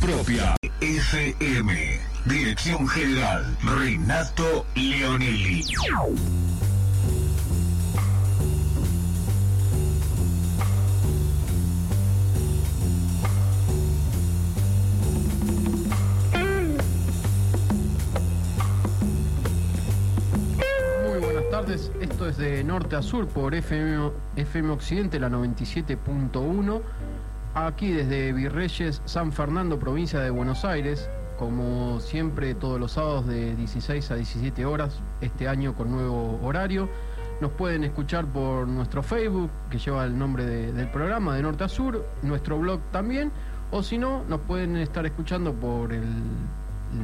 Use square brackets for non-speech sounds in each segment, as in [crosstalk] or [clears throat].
Propia. FM. Dirección General. Renato Leonelli. Tardes, esto es de norte a sur por FM, FM Occidente, la 97.1, aquí desde Virreyes, San Fernando, provincia de Buenos Aires, como siempre todos los sábados de 16 a 17 horas, este año con nuevo horario. Nos pueden escuchar por nuestro Facebook, que lleva el nombre de- del programa, de norte a sur, nuestro blog también, o si no, nos pueden estar escuchando por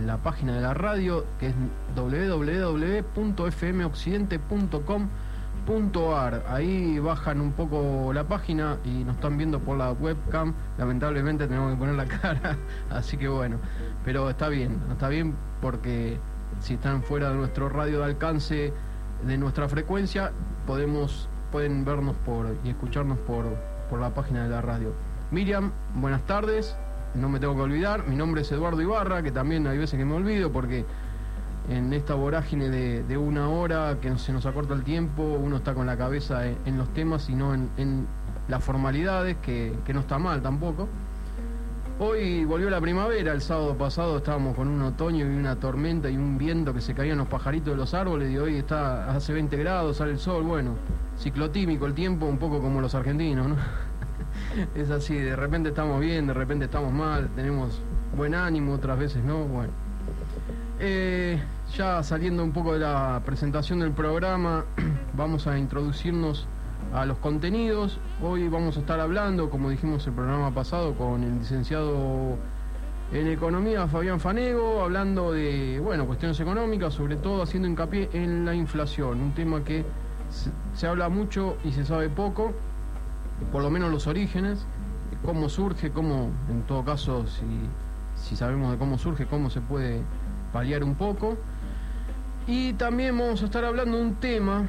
la página de la radio, que es www.fmoccidente.com.ar. Ahí bajan un poco la página y nos están viendo por la webcam. Lamentablemente tenemos que poner la [laughs] cara, así que bueno, pero está bien, está bien porque si están fuera de nuestro radio de alcance de nuestra frecuencia, podemos pueden vernos por y escucharnos por, por la página de la radio. Miriam, buenas tardes. No me tengo que olvidar, mi nombre es Eduardo Ibarra, que también hay veces que me olvido porque en esta vorágine de, de una hora que se nos acorta el tiempo, uno está con la cabeza en, los temas y no en, en las formalidades, que, que no está mal tampoco. Hoy volvió la primavera, el sábado pasado estábamos con un otoño y una tormenta y un viento que se caían los pajaritos de los árboles y hoy está hace 20 grados, sale el sol, bueno, ciclotímico el tiempo, un poco como los argentinos, ¿no? [laughs] es así, de repente estamos bien, de repente estamos mal, tenemos buen ánimo, otras veces no, bueno. Eh, ya saliendo un poco de la presentación del programa, [clears throat] vamos a introducirnos a los contenidos. Hoy vamos a estar hablando, como dijimos el programa pasado, con el licenciado en Economía Fabián Fanego, hablando de, bueno, cuestiones económicas, sobre todo haciendo hincapié en la inflación, un tema que se, habla mucho y se sabe poco, por lo menos los orígenes, cómo surge, cómo, en todo caso, si, si sabemos de cómo surge, cómo se puede paliar un poco. Y también vamos a estar hablando de un tema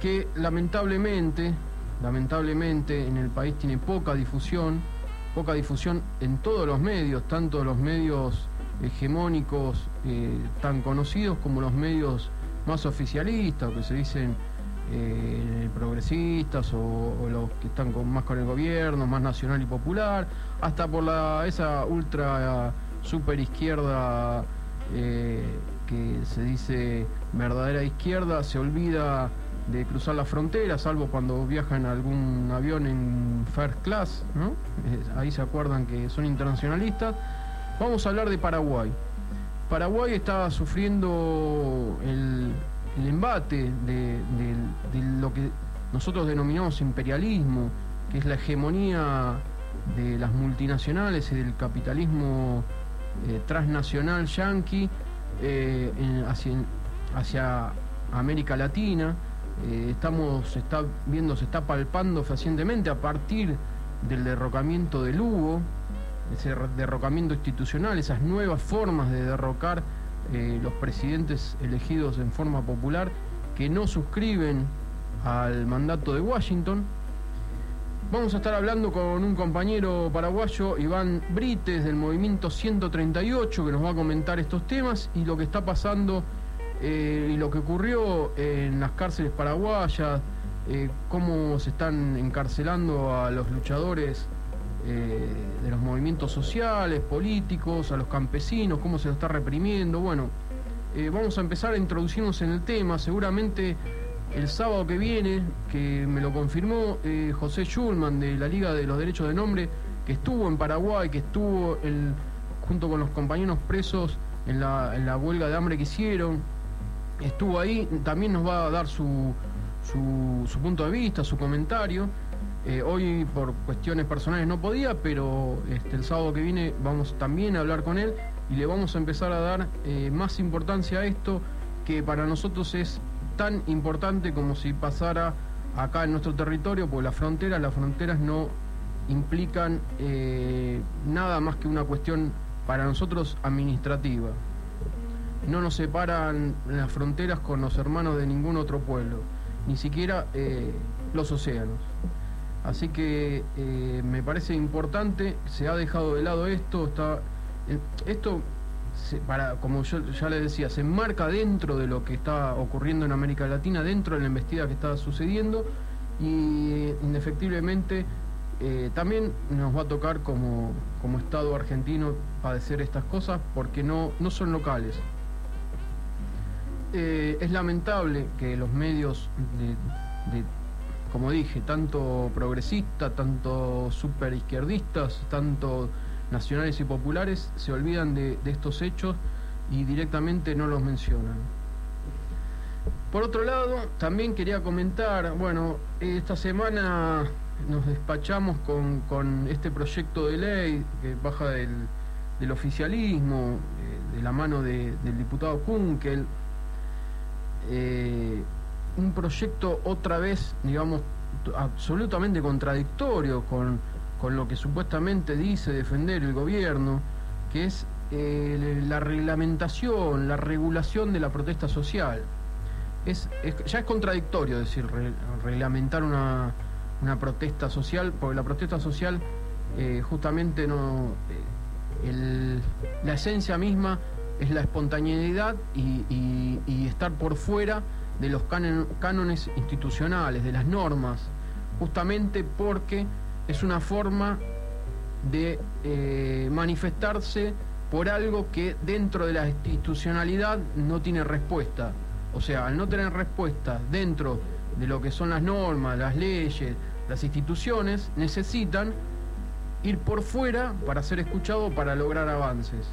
que lamentablemente, lamentablemente en el país tiene poca difusión, poca difusión en todos los medios, tanto los medios hegemónicos eh, tan conocidos como los medios más oficialistas, que se dicen eh, progresistas o, los que están más con el gobierno, más nacional y popular, hasta por la esa ultra super izquierda eh, que se dice verdadera izquierda, se olvida de cruzar la frontera, salvo cuando viajan algún avión en first class, ¿no? Eh, ahí se acuerdan que son internacionalistas. Vamos a hablar de Paraguay. Paraguay está sufriendo el, el embate de- de lo que nosotros denominamos imperialismo, que es la hegemonía de las multinacionales y del capitalismo eh, transnacional yanqui eh, en- hacia, América Latina. Eh, estamos, está viendo, se está palpando fehacientemente a partir del derrocamiento de Lugo, ese derrocamiento institucional, esas nuevas formas de derrocar eh, los presidentes elegidos en forma popular que no suscriben al mandato de Washington. Vamos a estar hablando con un compañero paraguayo, Iván Brites, del movimiento 138, que nos va a comentar estos temas y lo que está pasando eh, y lo que ocurrió en las cárceles paraguayas, eh, cómo se están encarcelando a los luchadores eh, de los movimientos sociales, políticos, a los campesinos, cómo se lo está reprimiendo. Bueno, vamos a empezar a introducirnos en el tema. Seguramente el sábado que viene, que me lo confirmó eh, José Schulman de la Liga de los Derechos de Nombre, que estuvo en Paraguay, que estuvo junto con los compañeros presos en la, huelga de hambre que hicieron, estuvo ahí, también nos va a dar su punto de vista, su comentario. Eh, hoy por cuestiones personales no podía, pero este, el sábado que viene vamos también a hablar con él y le vamos a empezar a dar eh, más importancia a esto que para nosotros es tan importante como si pasara acá en nuestro territorio, porque las fronteras, las fronteras no implican eh, nada más que una cuestión para nosotros administrativa. No nos separan las fronteras con los hermanos de ningún otro pueblo, ni siquiera eh, los océanos. Así que eh, me parece importante, se ha dejado de lado esto, está eh, para como yo ya les decía, se enmarca dentro de lo que está ocurriendo en América Latina, dentro de la investigación que está sucediendo y indefectiblemente eh, también nos va a tocar como, como Estado argentino padecer estas cosas porque no, no son locales. es lamentable que los medios de como dije, tanto progresistas, tanto super izquierdistas, tanto nacionales y populares, se olvidan de, estos hechos y directamente no los mencionan. Por otro lado, también quería comentar, bueno, esta semana nos despachamos con, este proyecto de ley que baja del, oficialismo, eh, de la mano del diputado Kunkel. Eh, un proyecto otra vez, digamos, absolutamente contradictorio con, lo que supuestamente dice defender el gobierno, que es eh, la reglamentación, la regulación de la protesta social. Es, ya es contradictorio decir reglamentar una, protesta social, porque la protesta social eh, justamente no... Eh, la esencia misma es la espontaneidad y estar por fuera de los cánones institucionales, de las normas, justamente porque es una forma de eh, manifestarse por algo que dentro de la institucionalidad no tiene respuesta. O sea, al no tener respuesta dentro de lo que son las normas, las leyes, las instituciones, necesitan ir por fuera para ser escuchado, para lograr avances.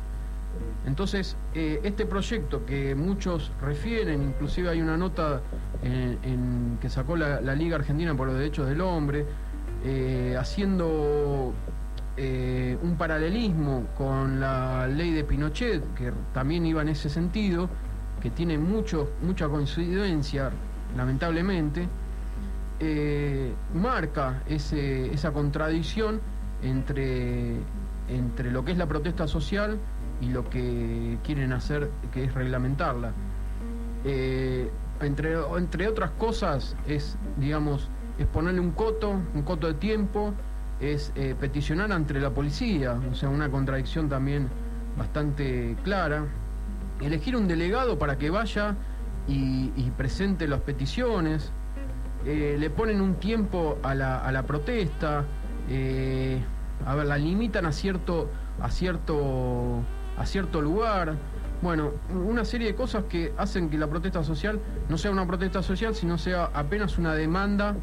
Entonces, eh, este proyecto que muchos refieren, inclusive hay una nota en, que sacó la, Liga Argentina por los Derechos del Hombre, eh, haciendo eh, un paralelismo con la ley de Pinochet, que también iba en ese sentido, que tiene mucha coincidencia, lamentablemente, marca esa contradicción entre, entre lo que es la protesta social, y lo que quieren hacer, que es reglamentarla. Eh, entre, entre otras cosas, es, digamos, es ponerle un coto, un coto de tiempo, es eh, peticionar ante la policía, o sea, una contradicción también bastante clara. Elegir un delegado para que vaya y, presente las peticiones. Eh, le ponen un tiempo a la, a la protesta. a ver, la limitan a cierto, a cierto a cierto lugar. Bueno, una serie de cosas que hacen que la protesta social no sea una protesta social, sino sea apenas una demanda,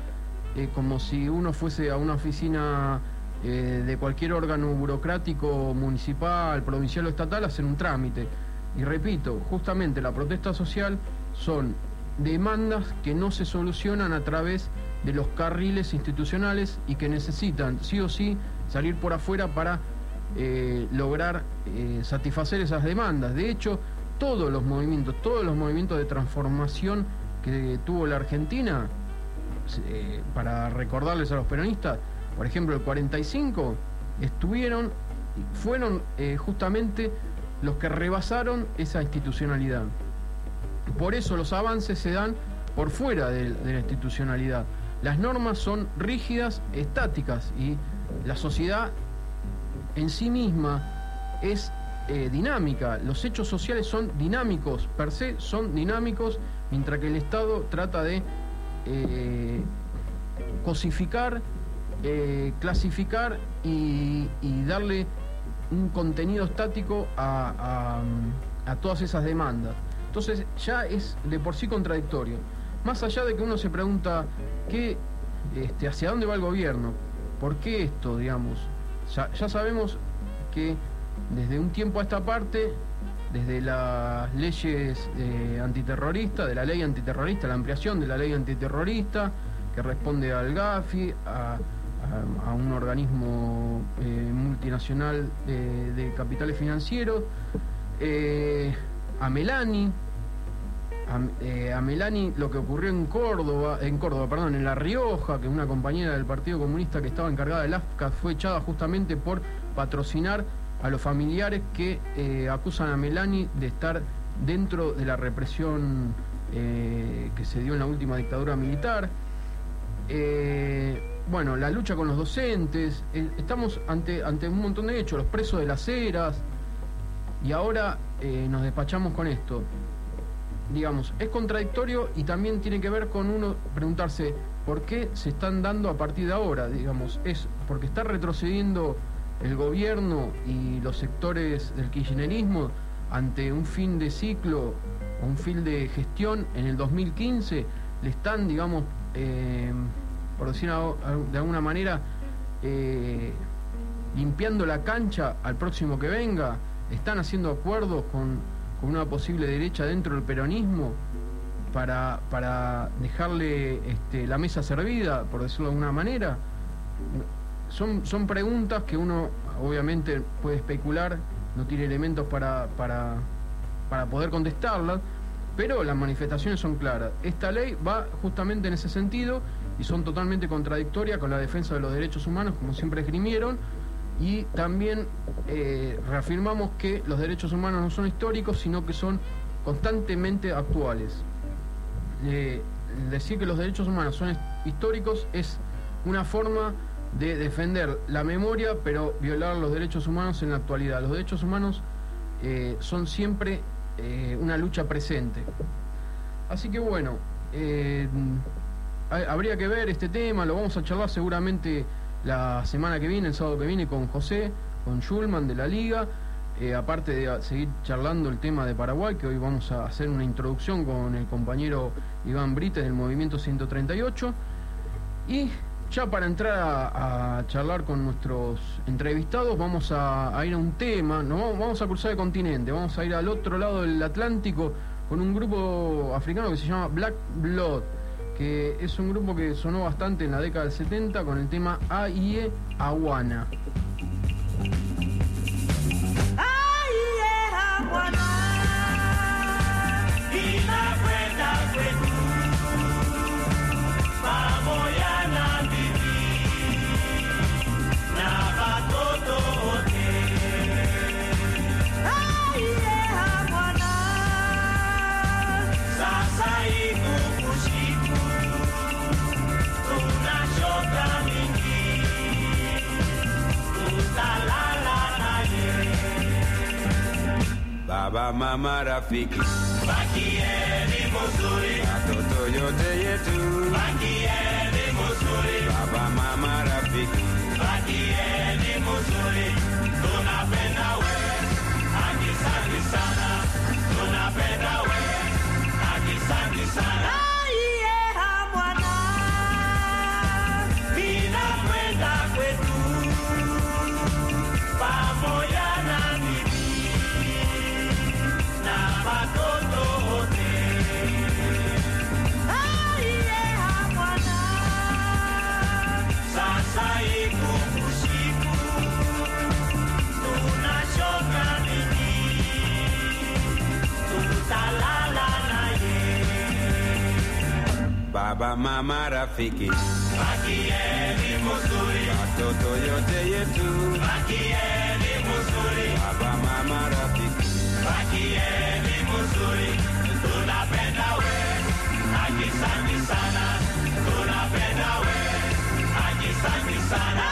eh, como si uno fuese a una oficina eh, de cualquier órgano burocrático, municipal, provincial o estatal, a hacer un trámite. Y repito, justamente la protesta social son demandas que no se solucionan a través de los carriles institucionales y que necesitan sí o sí salir por afuera para eh, lograr satisfacer esas demandas. De hecho, todos los movimientos, todos los movimientos de transformación que tuvo la Argentina, eh, para recordarles a los peronistas, por ejemplo, el 45, estuvieron, fueron justamente los que rebasaron esa institucionalidad. Por eso los avances se dan por fuera de la institucionalidad. Las normas son rígidas, estáticas y la sociedad en sí misma es eh, dinámica. Los hechos sociales son dinámicos, per se son dinámicos, mientras que el Estado trata de eh, cosificar, eh, clasificar y, darle un contenido estático a, todas esas demandas. Entonces ya es de por sí contradictorio. Más allá de que uno se pregunta ¿qué, este, hacia dónde va el gobierno, ¿por qué esto, digamos? Ya, sabemos que desde un tiempo a esta parte, desde las leyes eh, antiterroristas, de la ley antiterrorista, la ampliación de la ley antiterrorista, que responde al GAFI, a, un organismo eh, multinacional de capitales financieros, eh, a Melani, a, Melani lo que ocurrió en Córdoba, en Córdoba, perdón, en La Rioja, que una compañera del Partido Comunista que estaba encargada del AFCA fue echada justamente por patrocinar a los familiares que eh, acusan a Melani de estar dentro de la represión eh, que se dio en la última dictadura militar. Eh, bueno, la lucha con los docentes, estamos ante, ante un montón de hechos, los presos de las eras, y ahora nos despachamos con esto. Digamos, es contradictorio y también tiene que ver con uno preguntarse por qué se están dando a partir de ahora, digamos, es porque está retrocediendo el gobierno y los sectores del kirchnerismo ante un fin de ciclo un fin de gestión en el 2015, le están, digamos, eh, por decirlo de alguna manera, eh, limpiando la cancha al próximo que venga, están haciendo acuerdos con, una posible derecha dentro del peronismo para, para dejarle este, la mesa servida, por decirlo de alguna manera. Son, son preguntas que uno obviamente puede especular, no tiene elementos para, para, para poder contestarlas, pero las manifestaciones son claras. Esta ley va justamente en ese sentido y son totalmente contradictorias con la defensa de los derechos humanos, como siempre esgrimieron, y también eh, reafirmamos que los derechos humanos no son históricos, sino que son constantemente actuales. Eh, decir que los derechos humanos son históricos es una forma de defender la memoria, pero violar los derechos humanos en la actualidad. Los derechos humanos eh, son siempre una lucha presente. Así que bueno, habría que ver este tema, lo vamos a charlar seguramente la semana que viene, el sábado que viene, con José, con Schulman de la Liga. Eh, aparte de seguir charlando el tema de Paraguay, que hoy vamos a hacer una introducción con el compañero Iván Brites del Movimiento 138. Y ya para entrar a, charlar con nuestros entrevistados, vamos a, ir a un tema, no, vamos a cruzar el continente, vamos a ir al otro lado del Atlántico con un grupo africano que se llama Black Blood que es un grupo que sonó bastante en la década del 70 con el tema AIE Aguana. Baba mama rafiki. Bakieni muzuri. Watoto yote yetu. Bakieni muzuri. Baba mama rafiki. Bakieni muzuri. Tunapenda we. Akisani sana. Tunapenda we. Akisani sana baba mama rafiki. Bakieni muzuri. Watoto yote yetu. Bakieni muzuri. Baba mama rafiki. Bakieni muzuri. Tunapenda we. Akisangi sana. Tunapenda we. Akisangi sana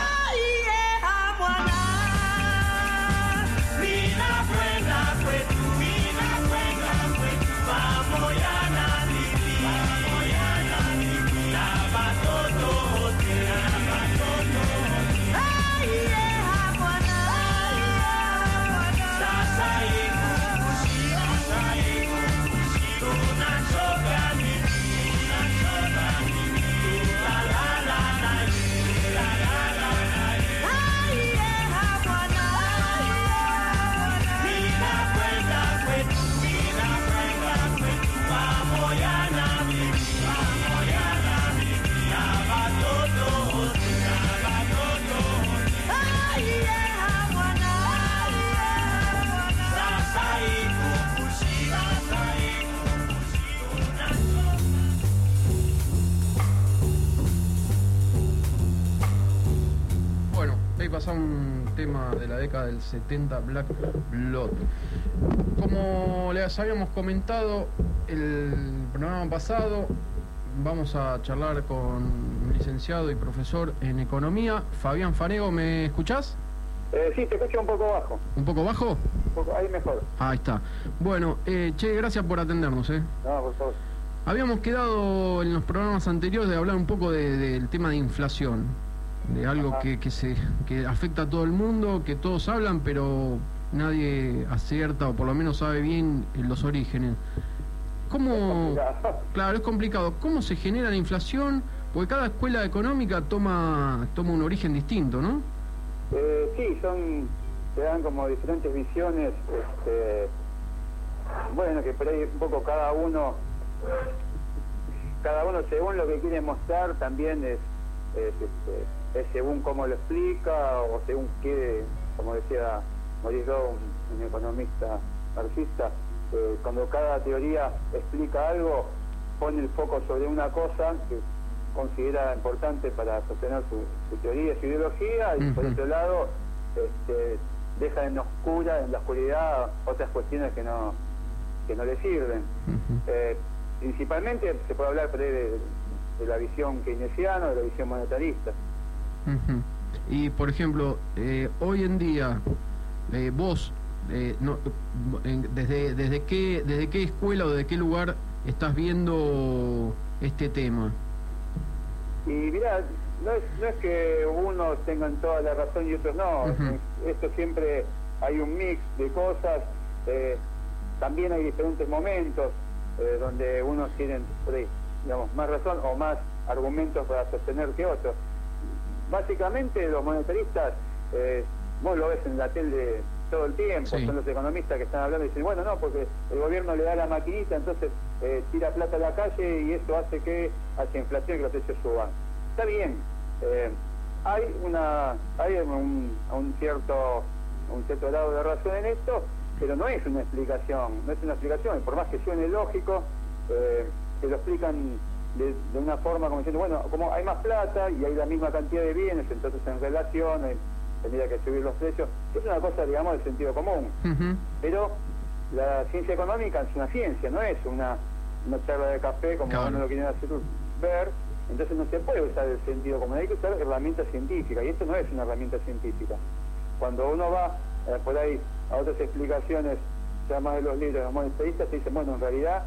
un tema de la década del 70, Black Blood. Como les habíamos comentado el programa pasado, vamos a charlar con licenciado y profesor en economía, Fabián Fanego. ¿Me escuchás? Eh, sí, te escucho un poco bajo. ¿Un poco bajo? Un poco, ahí mejor. Ahí está. Bueno, eh, che, gracias por atendernos, ¿eh? No, por favor. Habíamos quedado en los programas anteriores de hablar un poco de- del tema de inflación, de algo que, que se que afecta a todo el mundo, que todos hablan, pero nadie acierta o por lo menos sabe bien los orígenes. ¿Cómo? [laughs] Claro, es complicado. ¿Cómo se genera la inflación? Porque cada escuela económica toma toma un origen distinto, ¿no? Eh, sí, son, se dan como diferentes visiones, este, bueno, que por ahí un poco cada uno, cada uno según lo que quiere mostrar también es, es, este, es según cómo lo explica o según qué, como decía Maurice Dow, un, un economista marxista, eh, cuando cada teoría explica algo, pone el foco sobre una cosa que considera importante para sostener su, su teoría, su ideología, y por otro lado, este, deja en oscura, en la oscuridad, otras cuestiones que no, que no le sirven. Eh, principalmente se puede hablar por ahí de, de la visión keynesiana, de la visión monetarista. Y por ejemplo, eh, hoy en día, eh, vos, eh, no, en- desde, desde, qué, ¿desde qué escuela o de qué lugar estás viendo este tema? Y mirá, no es, no es que unos tengan toda la razón y otros no. Esto siempre hay un mix de cosas. también hay diferentes momentos donde unos tienen por ahí, digamos, más razón o más argumentos para sostener que otros. Básicamente los monetaristas, eh, vos lo ves en la tele todo el tiempo, Sí. son los economistas que están hablando y dicen, bueno, no, porque el gobierno le da la maquinita, entonces eh, tira plata a la calle y eso hace que haya inflación y que los precios suban. Está bien, eh, hay una hay un, un cierto un cierto grado de razón en esto, pero no es una explicación, no es una explicación, y por más que suene lógico, eh, que lo explican de, de una forma como diciendo, bueno, como hay más plata y hay la misma cantidad de bienes, entonces en relación eh, tendría que subir los precios, es una cosa, digamos, de sentido común. Pero la ciencia económica es una ciencia, no es una, una charla de café como Claro. uno lo quiere hacer ver. Entonces no se puede usar el sentido común, hay que usar herramientas científicas y esto no es una herramienta científica. Cuando uno va eh, por ahí a otras explicaciones, ya más de los libros de los monetaristas, se dicen, bueno, en realidad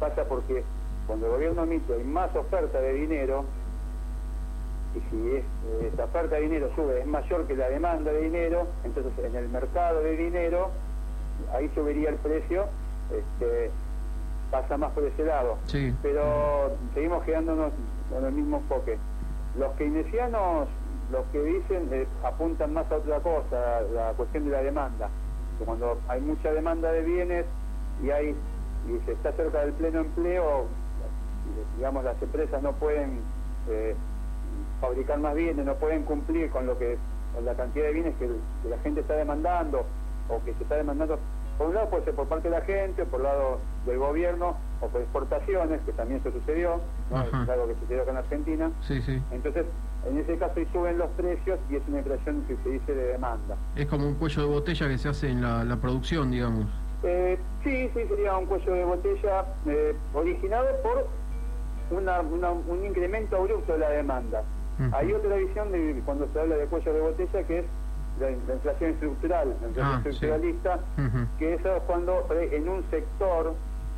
pasa porque cuando el gobierno emite hay más oferta de dinero, y si es, esta oferta de dinero sube, es mayor que la demanda de dinero, entonces en el mercado de dinero, ahí subiría el precio, este, pasa más por ese lado. Sí. Pero seguimos quedándonos en el mismo enfoque. Los keynesianos, los que dicen, eh, apuntan más a otra cosa, la cuestión de la demanda. Que cuando hay mucha demanda de bienes y hay y se está cerca del pleno empleo, digamos las empresas no pueden eh, fabricar más bienes, no pueden cumplir con lo que con la cantidad de bienes que, que la gente está demandando o que se está demandando. Por un lado puede ser por parte de la gente, por lado del gobierno, o por exportaciones, que también se sucedió, ¿no? Es algo que sucedió acá en Argentina. Sí, sí. Entonces, en ese caso ahí suben los precios y es una inflación que se dice de demanda. Es como un cuello de botella que se hace en la, la producción, digamos. Eh, sí, sí, sería un cuello de botella eh, originado por una- una- un incremento abrupto de la demanda. Hay otra visión de cuando se habla de cuello de botella que es la, la inflación estructural, la inflación Ah, sí. estructuralista, que eso es cuando ahí, en un sector,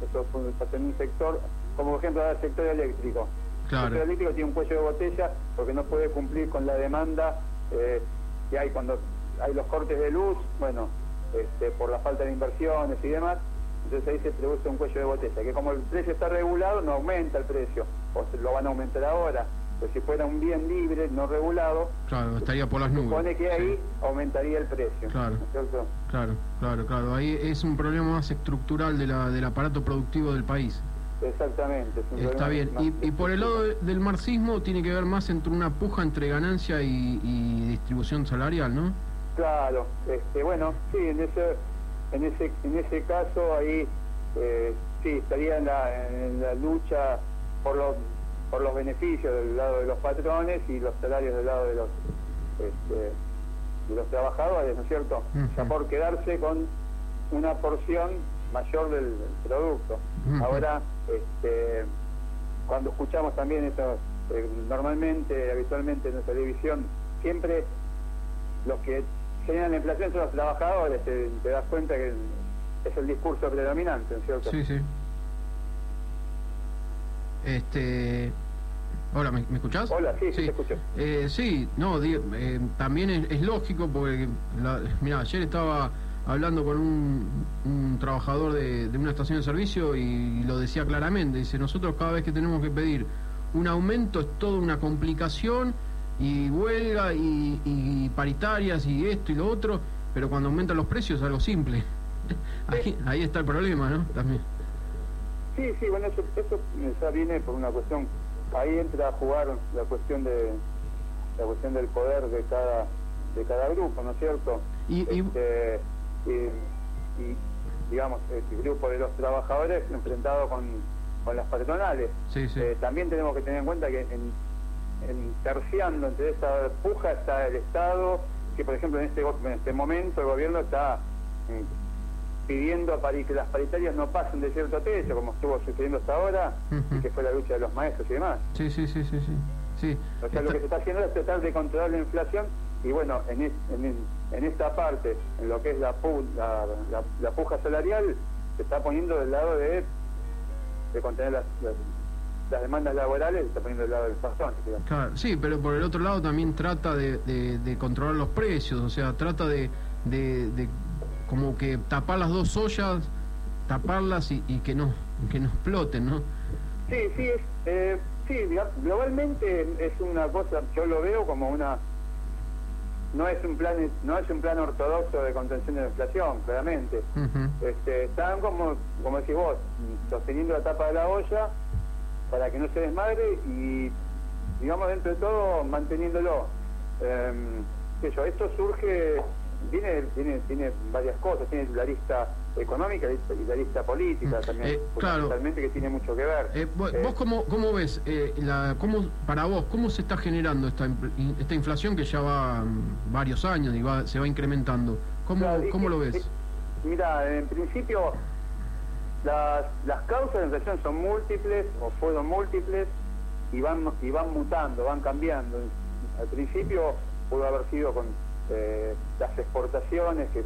eso pasa en un sector, como por ejemplo el sector eléctrico. El sector eléctrico tiene un cuello de botella porque no puede cumplir con la demanda eh, que hay cuando hay los cortes de luz, bueno, este, por la falta de inversiones y demás, entonces ahí se produce un cuello de botella, que como el precio está regulado no aumenta el precio, o se lo van a aumentar ahora, pero si fuera un bien libre, no regulado, Claro, estaría por las nubes. supone que ahí Sí. aumentaría el precio. Claro. ¿no? Claro, claro, claro. Ahí es un problema más estructural de la, del aparato productivo del país. Exactamente. es Está bien. Y, y por el lado de- del marxismo tiene que ver más entre una puja entre ganancia y, y distribución salarial, ¿no? Claro, este, bueno, sí, en ese, en ese, en ese caso ahí eh, sí estaría en la, en la lucha por los, por los beneficios del lado de los patrones y los salarios del lado de los, este, de los trabajadores, ¿no es cierto? Ujú. Ya por quedarse con una porción mayor del, del producto. Ahora, este, cuando escuchamos también eso, eh, normalmente, habitualmente en la televisión, siempre los que generan la inflación son los trabajadores, te, te das cuenta que es el discurso predominante, ¿no es cierto? Sí, sí. Este. Hola, ¿me, me escuchás? Hola, sí, sí, te escucho. Eh, sí, no, eh, también es, es lógico porque, mira, ayer estaba hablando con un, un trabajador de, de una estación de servicio y lo decía claramente, dice, nosotros cada vez que tenemos que pedir un aumento es toda una complicación y huelga y, y paritarias y esto y lo otro, pero cuando aumentan los precios es algo simple. [laughs] Ahí, ahí está el problema, ¿no? También. Sí, sí, bueno, eso, eso ya viene por una cuestión, ahí entra a jugar la cuestión de la cuestión del poder de cada de cada grupo, ¿no es cierto? Y- y- Este, y, y, digamos, el grupo de los trabajadores enfrentado con, con las patronales. Sí, sí. Eh, también tenemos que tener en cuenta que en, en terciando entre esa puja está el Estado, que por ejemplo en este, en este momento el gobierno está mm, pidiendo pari- que las paritarias no pasen de cierto techo, como estuvo sucediendo hasta ahora, y que fue la lucha de los maestros y demás. Sí, sí, sí, sí, sí. sí. O sea, lo que se está haciendo es tratar de controlar la inflación y bueno, en, es- en, en esta parte, en lo que es la, pu- la, la- la puja salarial, se está poniendo del lado de, de contener las, las, las demandas laborales, está poniendo del lado del patrón. digamos. Claro, sí, pero por el otro lado también trata de, de- de controlar los precios, o sea, trata de, de- de como que tapar las dos ollas, taparlas y, y que no que no exploten, ¿no? Sí, sí, es, eh, sí, globalmente es una cosa, yo lo veo como una, no es un plan, no es un plan ortodoxo de contención de la inflación, claramente. Ujú. Este, están como, como decís vos, sosteniendo la tapa de la olla para que no se desmadre y, digamos, dentro de todo, manteniéndolo. Yo, esto surge, tiene, tiene, tiene varias cosas, tiene la lista económica y la lista política Mm, también, eh, claro. fundamentalmente, que tiene mucho que ver. Eh, vos, Eh, vos cómo, cómo ves, eh, la, cómo, para vos, cómo se está generando esta, esta inflación que ya va mm, varios años y va, se va incrementando? ¿Cómo, Claro, cómo que- lo ves? eh, Mira, en principio las, las causas de la inflación son múltiples o fueron múltiples y van y van mutando, van cambiando. Al principio pudo haber sido con eh, las exportaciones que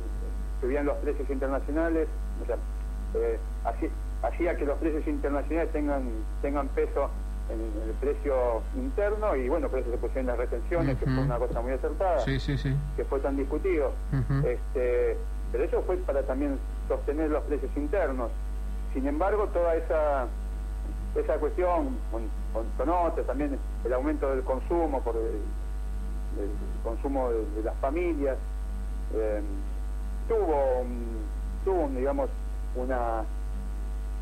subían los precios internacionales, o sea, eh, así- hacía que los precios internacionales tengan tengan peso en, en el precio interno y bueno, por eso se pusieron las retenciones, que fue una cosa muy acertada Sí, sí, sí. que fue tan discutido. Este, pero eso fue para también sostener los precios internos. Sin embargo, toda esa esa cuestión, con, con, con otras, también el aumento del consumo por el, consumo de, las familias, eh, tuvo, un- digamos, una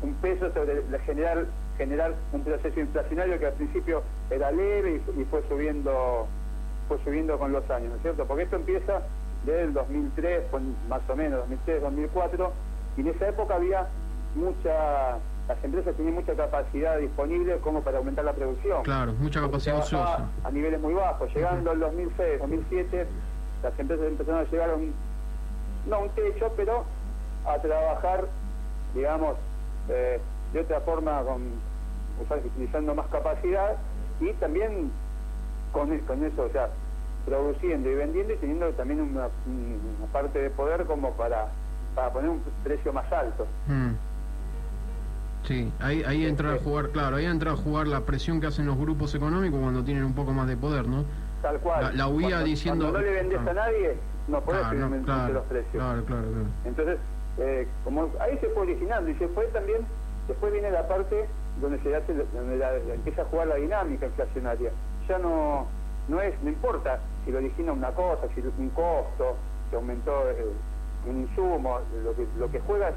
un peso sobre la generar un proceso inflacionario que al principio era leve y, fue subiendo fue subiendo con los años, ¿no es cierto? Porque esto empieza desde el 2003, pues, más o menos, 2003, 2004, y en esa época había mucha, las empresas tenían mucha capacidad disponible como para aumentar la producción. Claro, mucha capacidad ociosa. A niveles muy bajos, llegando al 2006, 2007, las empresas empezaron a llegar a un, no a un techo, pero a trabajar, digamos, eh, de otra forma, con, utilizando más capacidad y también con, con eso, o sea, produciendo y vendiendo y teniendo también una, una parte de poder como para, para poner un precio más alto. Mm. Sí, ahí, ahí entra a jugar, claro, ahí entra a jugar la presión que hacen los grupos económicos cuando tienen un poco más de poder, ¿no? Tal cual. La- la huía Cuando- diciendo- Cuando no le vendes claro. a nadie, no podés Claro, no, claro, los precios. claro, claro, claro. Entonces, eh, como ahí se fue originando y se fue también, después viene la parte donde se hace, donde la- empieza a jugar la dinámica inflacionaria. Ya no, no es, no importa si lo origina una cosa, si un costo, si aumentó eh, un insumo, lo que, lo que juega es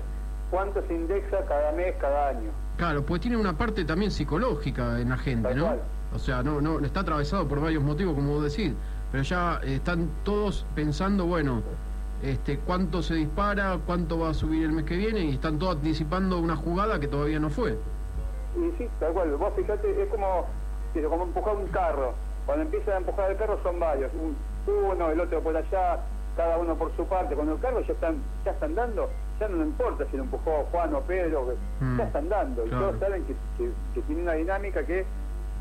cuánto se indexa cada mes, cada año. Claro, pues tiene una parte también psicológica en la gente, Tal ¿no? cual. O sea, no, no, está atravesado por varios motivos, como vos decís, pero ya están todos pensando, bueno, este, cuánto se dispara, cuánto va a subir el mes que viene, y están todos anticipando una jugada que todavía no fue. Y sí, tal cual, vos fíjate, es como, como empujar un carro. Cuando empieza a empujar el carro son varios, un- uno, el otro por allá, cada uno por su parte. Cuando el carro ya están, ya está andando, ya no importa si lo empujó Juan o Pedro, que Mm, ya están dando. Y claro. todos saben que, que- que tiene una dinámica que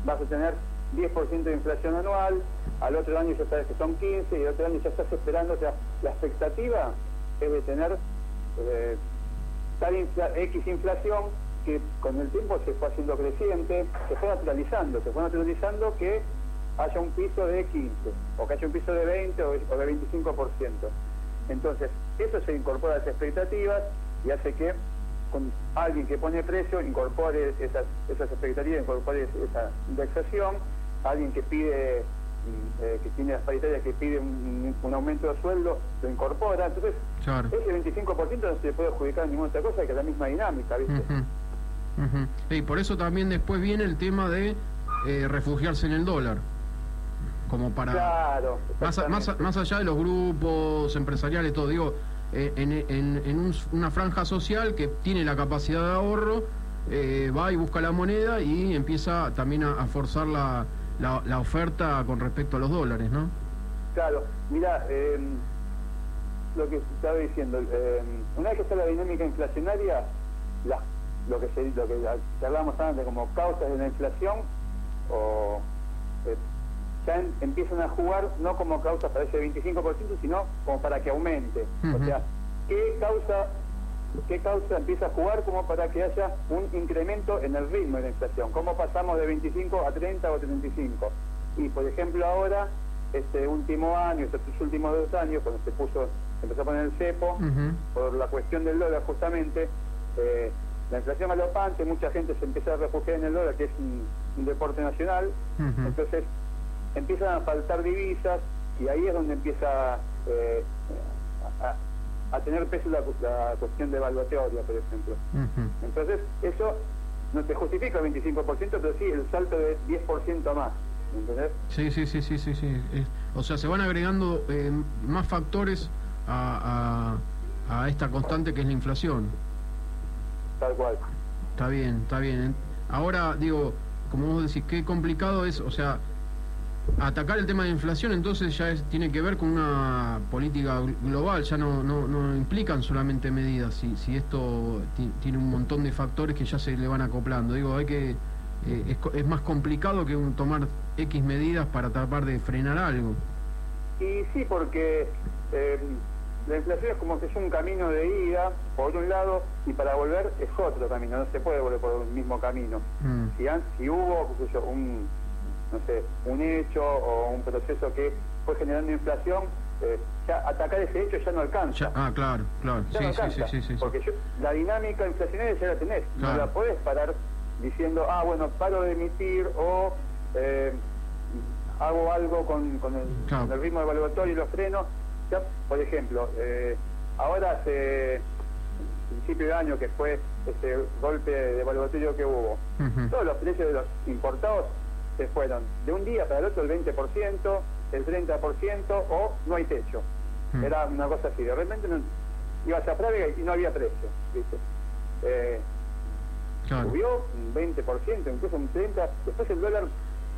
vas a tener 10% de inflación anual, al otro año ya sabes que son 15 y el otro año ya estás esperando. O sea, la expectativa es de tener eh, tal infla- X inflación que con el tiempo se fue haciendo creciente, se fue naturalizando, se fue naturalizando que haya un piso de 15 o que haya un piso de 20 o o de 25%. Entonces, eso se incorpora a las expectativas y hace que con alguien que pone precio incorpore esas, esas expectativas, incorpore esa indexación, alguien que pide, mm, eh, que tiene las paritarias que pide un, un aumento de sueldo, lo incorpora. Entonces, Claro. ese 25% no se le puede adjudicar a ninguna otra cosa que la misma dinámica, ¿viste? Ujú. Y por eso también después viene el tema de eh, refugiarse en el dólar. Como para... Claro. Más, a- más, a- más allá de los grupos empresariales, todo, digo, eh, en, en- en un- una franja social que tiene la capacidad de ahorro, eh, va y busca la moneda y empieza también a, a forzar la, la, la oferta con respecto a los dólares, ¿no? Claro, mira, eh, lo que estaba diciendo, eh, una vez que está la dinámica inflacionaria, la- lo que se, lo que hablábamos antes como causas de la inflación, o ya en- empiezan a jugar no como causas para ese 25%, sino como para que aumente. O sea, ¿qué causa, ¿qué causa empieza a jugar como para que haya un incremento en el ritmo de la inflación? ¿Cómo pasamos de 25 a 30 o 35? Y por ejemplo ahora, este último año, estos últimos dos años, cuando se puso, empezó a poner el cepo, por la cuestión del dólar justamente, eh, la inflación galopante, mucha gente se empieza a refugiar en el dólar, que es un, un deporte nacional, entonces empiezan a faltar divisas y ahí es donde empieza eh, a, a tener peso la, la cuestión de evaluatoria, por ejemplo. Entonces eso no te justifica el 25%, pero sí el salto de 10% más, ¿entendés? Sí, sí, sí, sí, sí, sí. Es- o sea, se van agregando eh, más factores a, a, a esta constante que es la inflación. Tal cual. Está bien, está bien. Ahora, digo, como vos decís, qué complicado es, o sea, atacar el tema de inflación entonces ya es, tiene que ver con una política gl- global, ya no, no, no implican solamente medidas, si, si esto ti- tiene un montón de factores que ya se le van acoplando. Digo, hay que, eh, es, es más complicado que un- tomar X medidas para tratar de frenar algo. Y sí, porque eh, la inflación es como que es un camino de ida, por un lado, y para volver es otro camino, no se puede volver por el mismo camino. Mm, Si, han- si hubo, un, no sé, un hecho o un proceso que fue generando inflación, eh, ya atacar ese hecho ya no alcanza. ya- ah, claro, claro. Ya Sí, no sí, sí, sí, sí, sí. Porque yo- la dinámica inflacionaria ya la tenés, Claro. no la podés parar diciendo, ah, bueno, paro de emitir o eh, hago algo con, con el, Claro. con el ritmo evaluatorio y los frenos. Ya, por ejemplo, eh, ahora hace principio de año que fue ese golpe de evaluatorio que hubo, todos los precios de los importados se fueron de un día para el otro el 20%, el 30% o no hay techo. Mm. Era una cosa así. De repente no, ibas a Frávega y no había precio. ¿viste? Eh, Claro. Subió un 20%, incluso un 30%. Después el dólar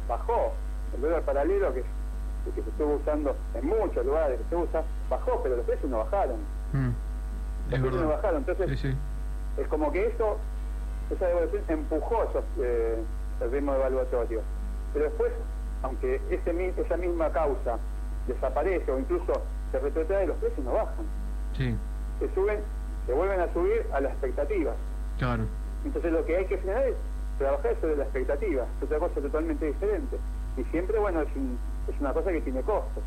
bajó. El dólar paralelo que, que se estuvo usando en muchos lugares, que se usa, bajó, pero los precios no bajaron. Mm, Los Es precios no bajaron. Entonces, Sí, sí. es como que eso, esa devaluación empujó esos, eh, el ritmo evaluatorio. Pero después, aunque ese, esa misma causa desaparece o incluso se retrotrae, los precios no bajan. Sí, Se suben, se vuelven a subir a la expectativa. claro. Entonces lo que hay que frenar es trabajar sobre la expectativa, es otra cosa totalmente diferente. Y siempre, bueno, es, un- es una cosa que tiene costos.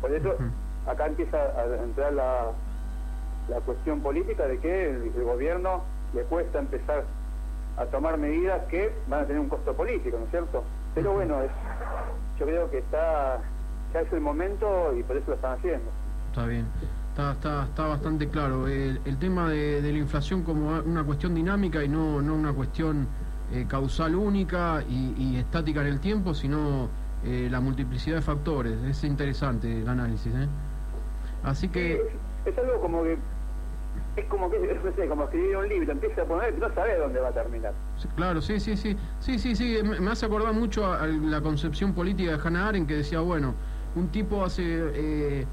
Por eso acá empieza a entrar la, la cuestión política de que el, el gobierno le cuesta empezar a tomar medidas que van a tener un costo político, ¿no es cierto? Pero bueno, es, yo creo que está ya es el momento y por eso lo están haciendo. Está bien. Está, está, está bastante claro. El, el tema de, de la inflación como una cuestión dinámica y no, no una cuestión eh, causal única y, y estática en el tiempo, sino eh, la multiplicidad de factores. Es interesante el análisis. ¿eh? Así que, Es, es algo como que es como que no sé, como escribir un libro, empieza a poner, no sabes dónde va a terminar. claro, sí, sí, sí. Sí, sí, sí. Me, hace acordar mucho a, la concepción política de Hannah Arendt que decía, bueno, un tipo hace... eh,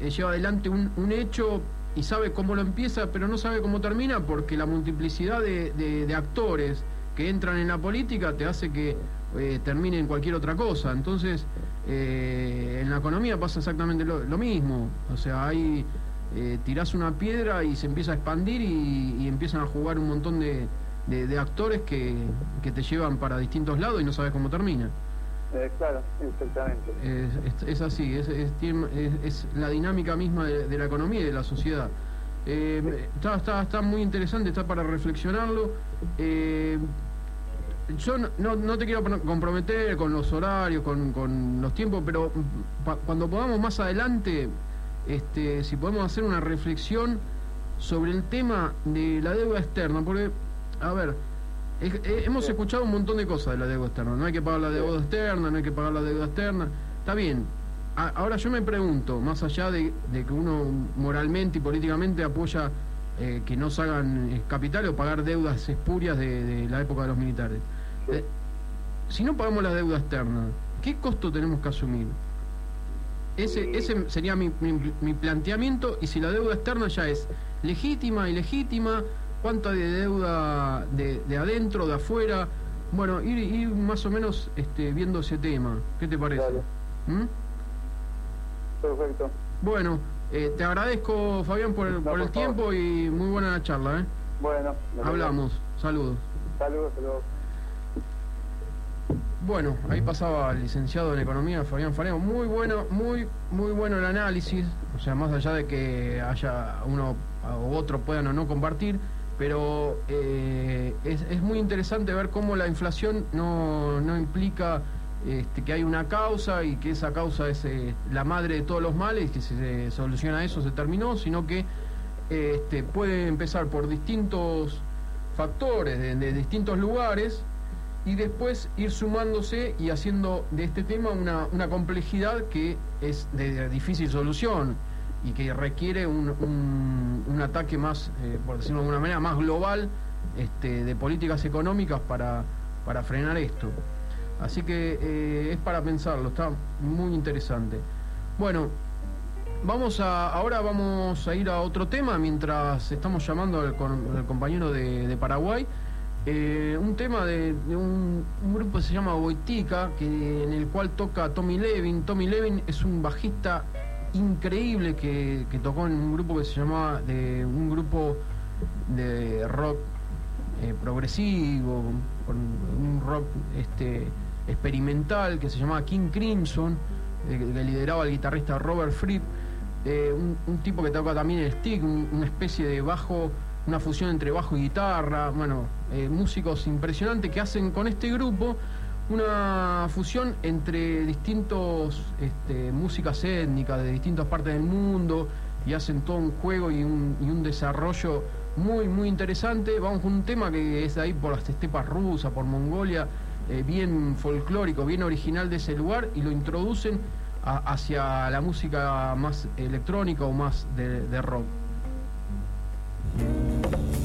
eh, lleva adelante un, un hecho y sabe cómo lo empieza, pero no sabe cómo termina porque la multiplicidad de, actores que entran en la política te hace que eh, termine en cualquier otra cosa. Entonces, en la economía pasa exactamente lo, mismo. O sea, hay eh, tirás una piedra y se empieza a expandir y, empiezan a jugar un montón de, actores que, te llevan para distintos lados y no sabes cómo termina. Eh, claro, exactamente. Es, así, es, la dinámica misma de, la economía y de la sociedad. Eh, está, está, está, muy interesante, está para reflexionarlo. Eh, yo no, te quiero comprometer con los horarios, con, los tiempos, pero cuando podamos más adelante, este, si podemos hacer una reflexión sobre el tema de la deuda externa, porque, a ver, hemos escuchado un montón de cosas de la deuda externa. No hay que pagar la deuda externa, no hay que pagar la deuda externa. Está bien. ahora yo me pregunto, más allá de, que uno moralmente y políticamente apoya eh, que no se hagan eh, capitales o pagar deudas espurias de, la época de los militares. Eh, si no pagamos la deuda externa, ¿qué costo tenemos que asumir? Ese, ese sería mi, mi planteamiento y si la deuda externa ya es legítima, ilegítima, cuánta de deuda de, de adentro, de afuera. Bueno, ir, ir, más o menos este, viendo ese tema. ¿Qué te parece? ¿Mm? Perfecto. Bueno, eh, te agradezco, Fabián, por el, por el tiempo y muy buena la charla. ¿eh? Bueno, hablamos. Saludos. Saludos, saludos. Bueno, ahí pasaba el licenciado en Economía, Fabián Fareo. Muy bueno, muy, muy bueno el análisis. O sea, más allá de que haya uno u otro puedan o no compartir, pero eh, es, muy interesante ver cómo la inflación no, implica este, que hay una causa y que esa causa es eh, la madre de todos los males que si se soluciona eso se terminó, sino que este, puede empezar por distintos factores de, distintos lugares y después ir sumándose y haciendo de este tema una, una complejidad que es de difícil solución y que requiere un, un, ataque más, eh, por decirlo de alguna manera, más global este, de políticas económicas para, para frenar esto. Así que eh, es para pensarlo, está muy interesante. Bueno, vamos a, ahora vamos a ir a otro tema mientras estamos llamando al, compañero de, Paraguay. Eh, un tema de, un, grupo que se llama Boitica, que, en el cual toca Tommy Levin. Tommy Levin es un bajista increíble que, tocó en un grupo que se llamaba de un grupo de rock eh, progresivo, un rock este experimental que se llamaba King Crimson, eh, que lideraba el guitarrista Robert Fripp, un, tipo que toca también el stick, una especie de bajo, una fusión entre bajo y guitarra, bueno, músicos impresionantes que hacen con este grupo una fusión entre distintos este, músicas étnicas de distintas partes del mundo y hacen todo un juego y un, desarrollo muy muy interesante. Vamos con un tema que es ahí por las estepas rusas, por Mongolia, eh, bien folclórico, bien original de ese lugar y lo introducen hacia la música más electrónica o más de rock. Thank you.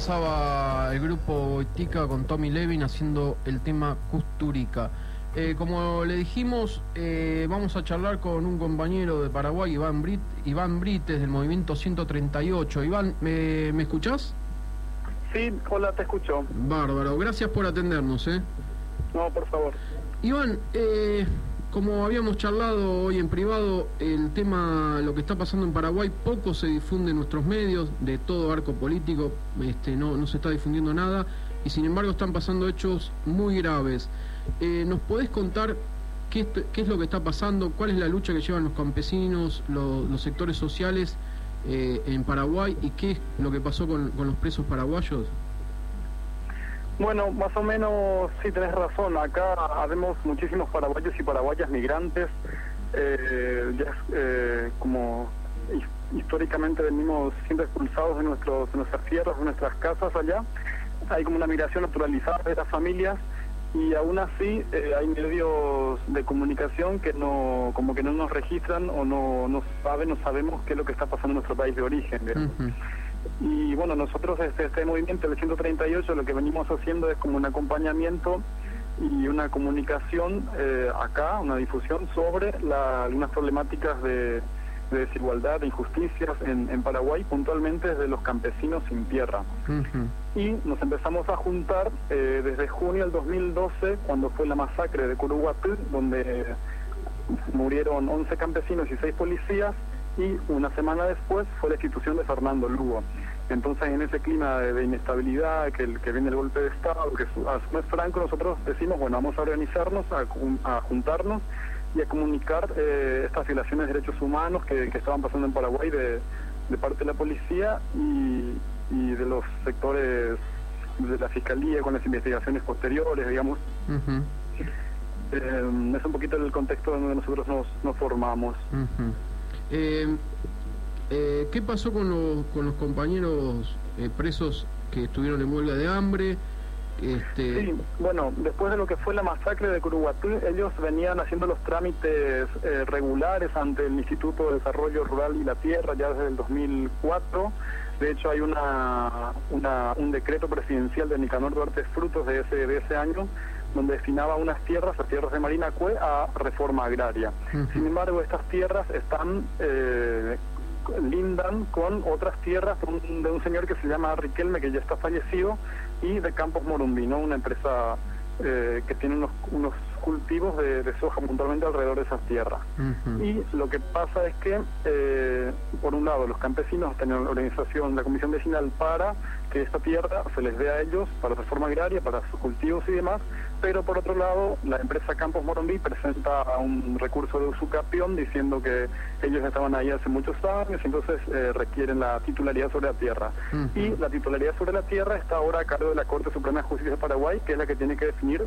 Pasaba el grupo Tica con Tommy Levin haciendo el tema Custurica. Eh, como le dijimos, eh, vamos a charlar con un compañero de Paraguay, Iván, Brit, Iván Brites, del Movimiento 138. Iván, ¿me, ¿me escuchás? Sí, hola, te escucho. Bárbaro, gracias por atendernos. ¿eh? No, por favor. Iván, eh, como habíamos charlado hoy en privado, el tema, lo que está pasando en Paraguay, poco se difunde en nuestros medios, de todo arco político, este, no, se está difundiendo nada, y sin embargo están pasando hechos muy graves. Eh, ¿Nos podés contar qué, es lo que está pasando? ¿Cuál es la lucha que llevan los campesinos, lo, los sectores sociales eh, en Paraguay y qué es lo que pasó con, los presos paraguayos? Bueno, más o menos sí tenés razón. Acá habemos muchísimos paraguayos y paraguayas migrantes. Eh, ya eh, como históricamente venimos siendo expulsados de, nuestros, de nuestras tierras, de nuestras casas allá. Hay como una migración naturalizada de las familias y aún así eh, hay medios de comunicación que no como que no nos registran o no, no saben no sabemos qué es lo que está pasando en nuestro país de origen. Y bueno nosotros este, este movimiento del 138 lo que venimos haciendo es como un acompañamiento y una comunicación eh, acá una difusión sobre la, algunas problemáticas de de desigualdad, de injusticias en, en, Paraguay, puntualmente desde los campesinos sin tierra. Uh -huh. Y nos empezamos a juntar eh, desde junio del 2012, cuando fue la masacre de Curuguatú, donde murieron 11 campesinos y 6 policías, y una semana después fue la institución de Fernando Lugo. Entonces, en ese clima de, de inestabilidad, que, el, que viene el golpe de Estado, que a su vez franco, nosotros decimos, bueno, vamos a organizarnos, a, a juntarnos y a comunicar eh, estas violaciones de derechos humanos que, que, estaban pasando en Paraguay de, de parte de la policía y, y, de los sectores de la fiscalía con las investigaciones posteriores, digamos. Uh -huh. eh, es un poquito el contexto donde nosotros nos, nos formamos. Uh -huh. Eh, ¿Qué pasó con los, con los compañeros eh, presos que estuvieron en huelga de hambre? Este... Sí, bueno, después de lo que fue la masacre de Curuguatú, ellos venían haciendo los trámites eh, regulares ante el Instituto de Desarrollo Rural y la Tierra ya desde el 2004. De hecho, hay una, una un decreto presidencial de Nicanor Duarte Frutos de ese, de ese año donde destinaba unas tierras, las tierras de Marina Cue, a reforma agraria. Uh -huh. Sin embargo, estas tierras están eh, lindan con otras tierras de un, de un, señor que se llama Riquelme, que ya está fallecido, y de Campos Morumbí, ¿no? una empresa eh, que tiene unos, unos cultivos de, de, soja puntualmente alrededor de esas tierras. Uh -huh. Y lo que pasa es que, eh, por un lado, los campesinos tienen la organización, la comisión vecinal para que esta tierra se les dé a ellos para reforma agraria, para sus cultivos y demás, pero por otro lado, la empresa Campos Morumbí presenta un recurso de usucapión diciendo que ellos estaban ahí hace muchos años, entonces eh, requieren la titularidad sobre la tierra. Uh -huh. Y la titularidad sobre la tierra está ahora a cargo de la Corte Suprema de Justicia de Paraguay, que es la que tiene que definir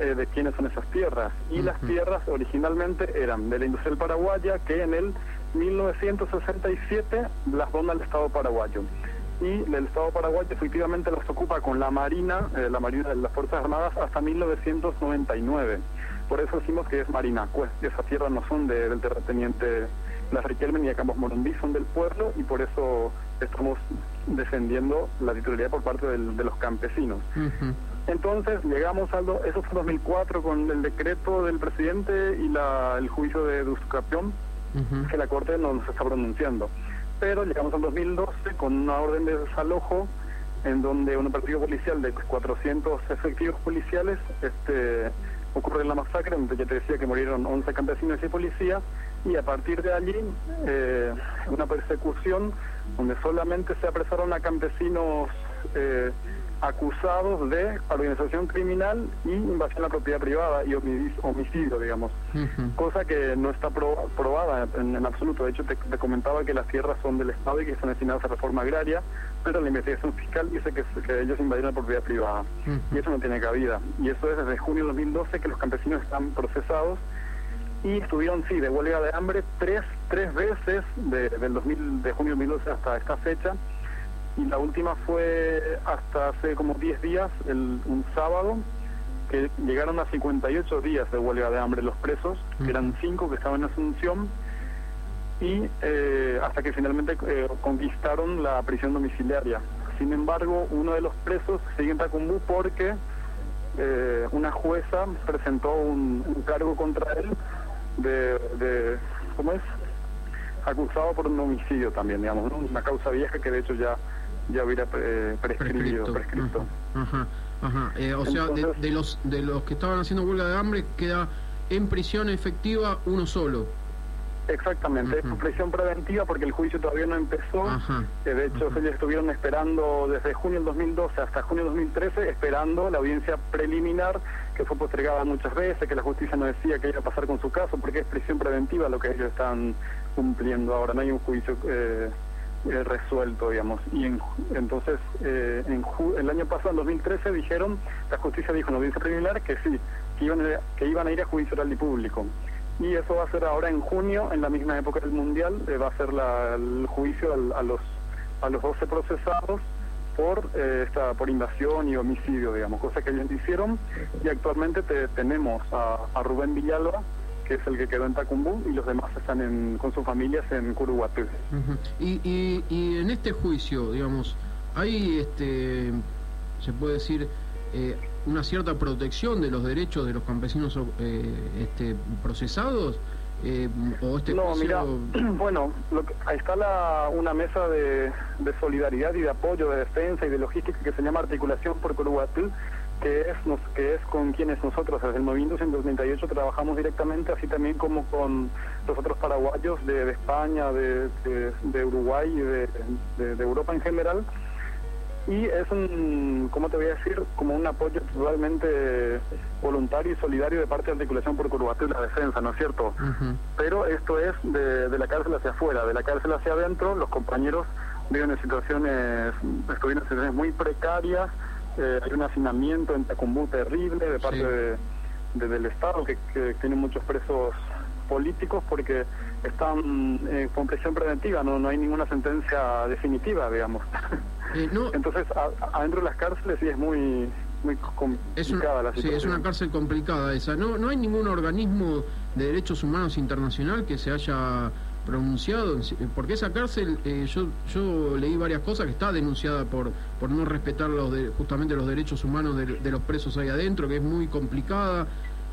eh, de quiénes son esas tierras. Y uh -huh. las tierras originalmente eran de la industrial paraguaya, que en el 1967 las dona el Estado paraguayo y el Estado paraguayo efectivamente las ocupa con la Marina, eh, la Marina de las Fuerzas Armadas hasta 1999. Por eso decimos que es Marina, pues esas tierras no son de, del terrateniente Las Riquelme ni de Campos Morumbí, son del pueblo y por eso estamos defendiendo la titularidad por parte del, de los campesinos. Uh -huh. Entonces llegamos al, do, eso fue 2004 con el decreto del presidente y la, el juicio de Duscapión, uh -huh. que la Corte no nos está pronunciando pero llegamos al 2012 con una orden de desalojo en donde un partido policial de 400 efectivos policiales este, ocurre la masacre, donde ya te decía que murieron 11 campesinos y policías, y a partir de allí eh, una persecución donde solamente se apresaron a campesinos eh, acusados de organización criminal y invasión a la propiedad privada y homicidio, digamos. Uh -huh. Cosa que no está pro, probada en, en, absoluto. De hecho, te, te, comentaba que las tierras son del Estado y que están destinadas a reforma agraria, pero la investigación fiscal dice que, que ellos invadieron la propiedad privada. Uh -huh. Y eso no tiene cabida. Y eso es desde junio de 2012 que los campesinos están procesados y estuvieron, sí, de huelga de hambre tres, tres veces de, del 2000, de junio de 2012 hasta esta fecha y la última fue hasta hace como 10 días, el, un sábado, que llegaron a 58 días de huelga de hambre los presos, que eran 5 que estaban en Asunción, y eh, hasta que finalmente eh, conquistaron la prisión domiciliaria. Sin embargo, uno de los presos sigue en Tacumbú porque eh, una jueza presentó un, cargo contra él de, de, ¿cómo es? Acusado por un homicidio también, digamos, una causa vieja que de hecho ya ya hubiera eh, prescrito. prescrito. Ajá, ajá. Eh, o sea, de, los de los que estaban haciendo huelga de hambre queda en prisión efectiva uno solo. Exactamente, es prisión preventiva porque el juicio todavía no empezó. de hecho, ellos estuvieron esperando desde junio del 2012 hasta junio del 2013, esperando la audiencia preliminar, que fue postergada muchas veces, que la justicia no decía qué iba a pasar con su caso, porque es prisión preventiva lo que ellos están cumpliendo ahora. No hay un juicio eh, eh, resuelto, digamos. Y entonces, eh, en el año pasado, en 2013, dijeron, la justicia dijo en la audiencia preliminar que sí, que iban, a, que iban a ir a juicio oral y público. Y eso va a ser ahora en junio, en la misma época del Mundial, eh, va a ser el juicio a, los a los 12 procesados por esta por invasión y homicidio, digamos, cosa que ellos hicieron. Y actualmente tenemos a, a Rubén Villalba, que es el que quedó en Tacumbú, y los demás están con sus familias en Curuguatú. y, y, y, en este juicio, digamos, hay, este, se puede decir, eh, una cierta protección de los derechos de los campesinos eh, este, procesados. Eh, o este no, mira, [clears throat] bueno, ahí está la, una mesa de, de, solidaridad y de apoyo, de defensa y de logística que se llama Articulación por Curuguatú, que es, nos, que es con quienes nosotros desde el Movimiento 138 trabajamos directamente, así también como con los otros paraguayos de, España, de, de, Uruguay y de, Europa en general. Y es un, ¿cómo te voy a decir? Como un apoyo totalmente voluntario y solidario de parte de Articulación por Curvato y la Defensa, ¿no es cierto? Pero esto es de, la cárcel hacia afuera, de la cárcel hacia adentro, los compañeros viven en situaciones, estuvieron en situaciones muy precarias, eh, hay un hacinamiento en Tacumbú terrible de parte de, del Estado que, tiene muchos presos políticos porque están eh, con presión preventiva, no, no hay ninguna sentencia definitiva, digamos. Eh, [laughs] Entonces, adentro de las cárceles sí es muy muy complicada la situación. Sí, es una cárcel complicada esa. No, no hay ningún organismo de derechos humanos internacional que se haya pronunciado, porque esa cárcel, eh, yo, yo leí varias cosas que está denunciada por, por no respetar los de, justamente los derechos humanos de, los presos ahí adentro, que es muy complicada.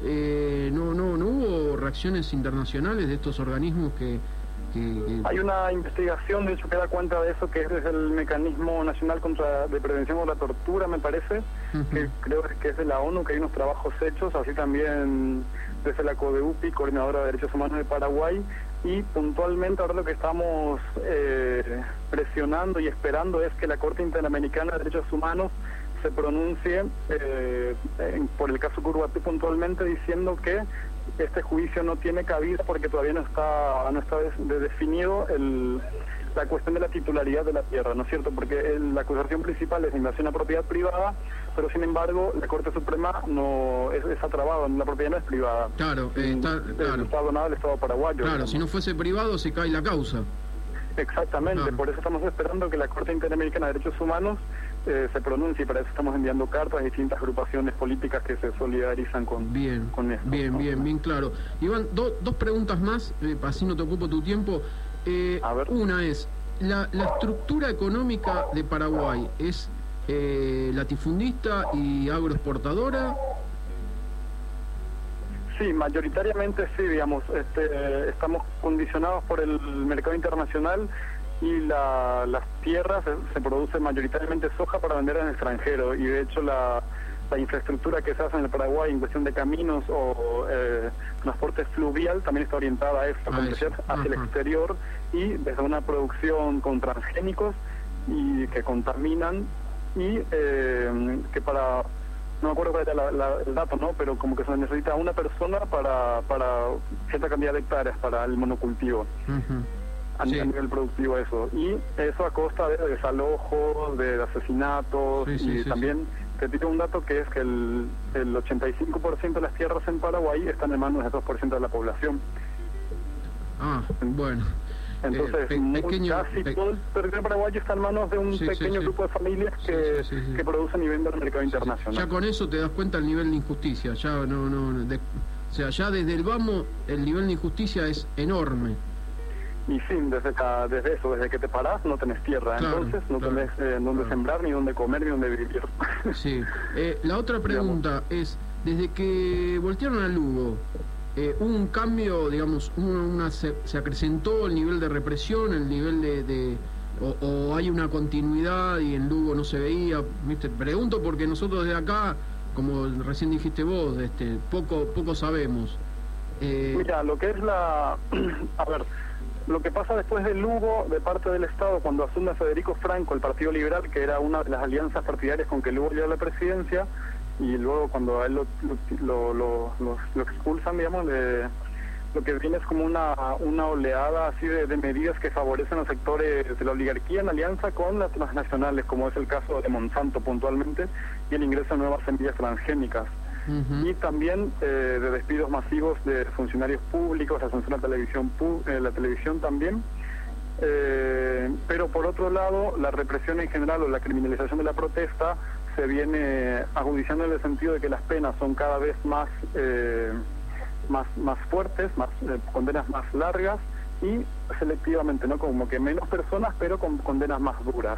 Eh, no, no, no hubo reacciones internacionales de estos organismos que, Hay una investigación, de hecho, que da cuenta de eso, que es desde el Mecanismo Nacional contra de Prevención de la Tortura, me parece, que creo que es de la ONU, que hay unos trabajos hechos, así también desde la CODEUPI, Coordinadora de Derechos Humanos de Paraguay, y puntualmente ahora lo que estamos eh, presionando y esperando es que la Corte Interamericana de Derechos Humanos se pronuncie eh, por el caso Curvatí puntualmente diciendo que este juicio no tiene cabida porque todavía no está no está definido el, la cuestión de la titularidad de la tierra, ¿no es cierto? Porque la acusación principal es invasión a propiedad privada pero sin embargo la Corte Suprema no es, es atrabado, la propiedad no es privada. Claro, está, claro. está donado al Estado paraguayo. Claro, si no fuese privado se cae la causa. Exactamente, por eso estamos esperando que la Corte Interamericana de Derechos Humanos eh, se pronuncie y para eso estamos enviando cartas a distintas agrupaciones políticas que se solidarizan con, bien, con esto. Bien, bien, bien claro. Iván, dos preguntas más, eh, así no te ocupo tu tiempo. Eh, a ver. Una es, la, la estructura económica de Paraguay es eh, latifundista y agroexportadora? Sí, mayoritariamente sí, digamos, este, estamos condicionados por el mercado internacional y las tierras se, produce mayoritariamente soja para vender en el extranjero y de hecho la, infraestructura que se hace en el Paraguay en cuestión de caminos o eh, transporte fluvial también está orientada a esto, ah, hacia el exterior y desde una producción con transgénicos y que contaminan y eh, que para no me acuerdo cuál era el dato, ¿no? Pero como que se necesita una persona para, para cierta cantidad de hectáreas para el monocultivo. a, nivel productivo eso. Y eso a costa de desalojos, de asesinatos y también te tiro un dato que es que el, el 85% de las tierras en Paraguay están en manos del 2% de la población. Ah, bueno. Entonces, eh, casi todo el territorio paraguayo está en manos de un pequeño grupo de familias que, que producen y venden al mercado internacional. Ya con eso te das cuenta el nivel de injusticia. Ya no, no, o sea, ya desde el vamos el nivel de injusticia es enorme. Y sí, desde, desde eso, desde que te parás no tenés tierra, entonces no tenés eh, dónde sembrar, ni dónde comer, ni dónde vivir. [laughs] Sí. Eh, la otra pregunta es, desde que voltearon a Lugo, eh, ¿hubo un cambio, digamos, una, se, acrecentó el nivel de represión, el nivel de... o, hay una continuidad y en Lugo no se veía? ¿viste? Pregunto porque nosotros desde acá, como recién dijiste vos, este, poco, poco sabemos. Mira, lo que es la... [clears throat] a ver lo que pasa después del Lugo, de parte del Estado, cuando asume Federico Franco, el Partido Liberal, que era una de las alianzas partidarias con que Lugo llegó a la presidencia, y luego cuando a él lo, lo, lo, expulsan, digamos, de, lo que viene es como una, una oleada así de, medidas que favorecen a sectores de la oligarquía en alianza con las transnacionales, como es el caso de Monsanto puntualmente, y el ingreso de nuevas semillas transgénicas y también eh, de despidos masivos de funcionarios públicos, la censura televisión, eh, la televisión también. Eh, pero por otro lado, la represión en general o la criminalización de la protesta se viene agudizando en el sentido de que las penas son cada vez más, más, más fuertes, más condenas más largas y selectivamente, ¿no? Como que menos personas, pero con condenas más duras.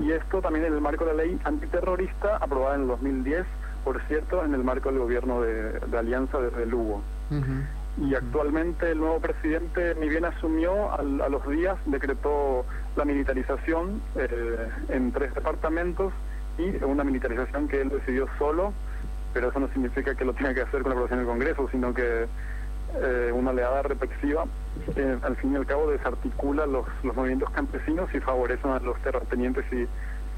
Y esto también en el marco de la ley antiterrorista aprobada en el 2010 por cierto, en el marco del gobierno de, Alianza desde Lugo. Y actualmente el nuevo presidente, ni bien asumió, a los días decretó la militarización eh, en tres departamentos y una militarización que él decidió solo, pero eso no significa que lo tenga que hacer con la aprobación del Congreso, sino que eh, una oleada represiva, eh, al fin y al cabo, desarticula los, los movimientos campesinos y favorecen a los terratenientes y